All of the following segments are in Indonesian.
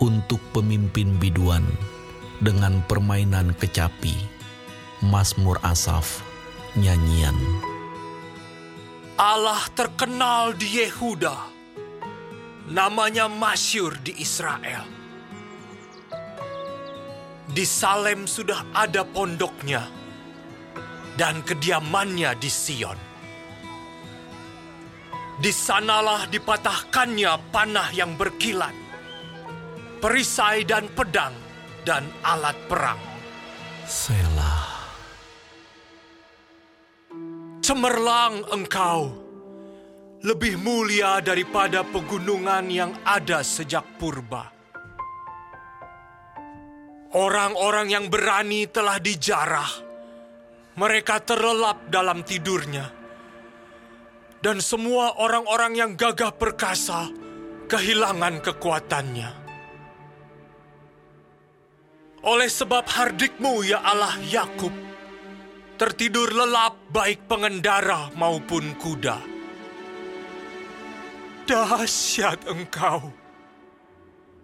untuk pemimpin biduan dengan permainan kecapi, Mazmur Asaf, nyanyian. Allah terkenal di Yehuda, namanya masyur di Israel. Di Salem sudah ada pondoknya, dan kediamannya di Sion. Di sanalah dipatahkannya panah yang berkilat, perisai dan pedang, dan alat perang. Selah. Cemerlang engkau, lebih mulia daripada pegunungan yang ada sejak purba. Orang-orang yang berani telah dijarah, mereka terlelap dalam tidurnya. Dan semua orang-orang yang gagah perkasa kehilangan kekuatannya. Oleh sebab hardikmu ya Allah Yakub, tertidur lelap baik pengendara maupun kuda. Dahsyat engkau.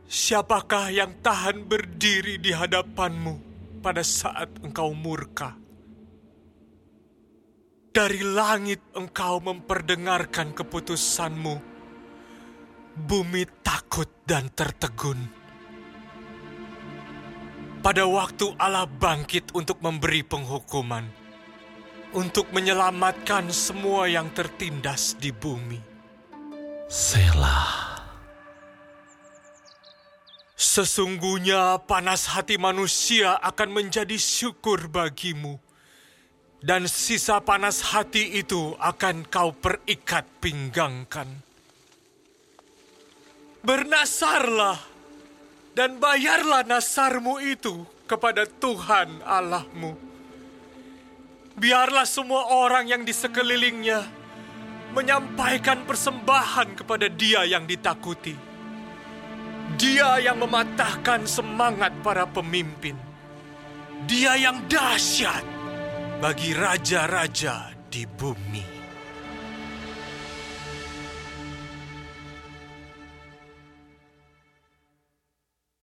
Siapakah yang tahan berdiri di hadapanmu pada saat engkau murka? Dari langit engkau memperdengarkan keputusanmu. Bumi takut dan tertegun. Pada waktu Allah bangkit untuk memberi penghukuman untuk menyelamatkan semua yang tertindas di bumi. Selah. Sesungguhnya panas hati manusia akan menjadi syukur bagimu. Dan sisa panas hati itu akan kau perikat pinggangkan. Bernasarlah dan bayarlah nasarmu itu kepada Tuhan Allahmu biarlah semua orang yang di sekelilingnya menyampaikan persembahan kepada Dia yang ditakuti. Dia yang mematahkan semangat para pemimpin. Dia yang dahsyat bagi raja-raja di bumi.